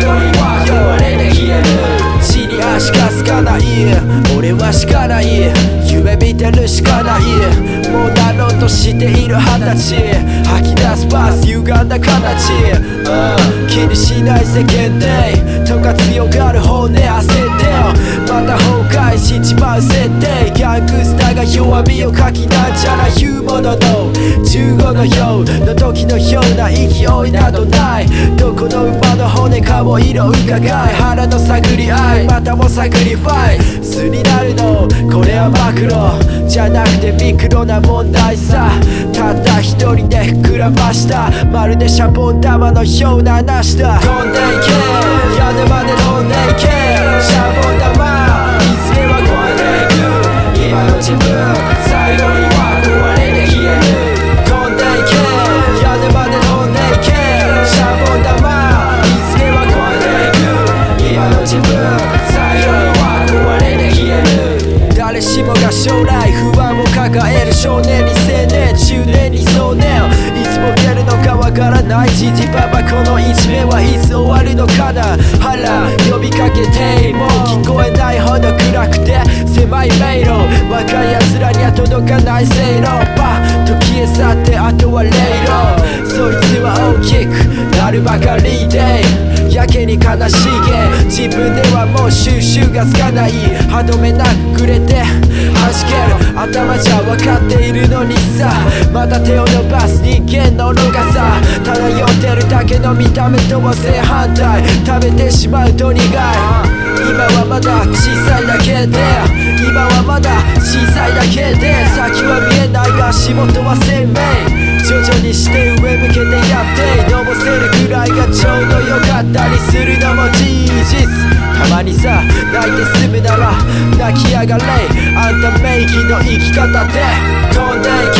最には壊れて消え。る地に足がつかない俺はしかない夢見てるしかないもうなろうとしている二十歳吐き出すバス。歪んだ形、うん、気にしない世間体。とか強がる方で焦ってよ。またしちまう設定ギャングスターが弱みを書きなんちゃら言うものの15のようの時のような勢いなどないどこの馬の骨かも色伺い腹の探り合いまたも探りファイ素になるのこれはマクロじゃなくてミクロな問題さたった一人で膨らましたまるでシャボン玉のような話だ飛んでいけ誰しもが将来不安を抱える少年に青年中年に壮年いつボケるのかわからないじじばばこの一面はいつ終わるのかな？腹呼びかけてもう聞こえないほど暗くて狭い迷路。若い奴らには届かないせいろ。パッと消え去ってあとはレイロそいつは大きくなるばかりでやけに悲しげ。分ではもう収集がつかない歯止めなくくれて弾ける頭じゃ分かっているのにさまた手を伸ばす人間ののがさ漂ってるだけの見た目とは正反対食べてしまうと苦い。今はまだ小さいだけで今はまだ小さいだけで先は見えないが足元は鮮明。徐々にして上向けてやっていのいがちょうどよかったりするのも事実。たまにさ泣いて済むなら泣きやがれ。あんた名義の生き方で飛んでいけ。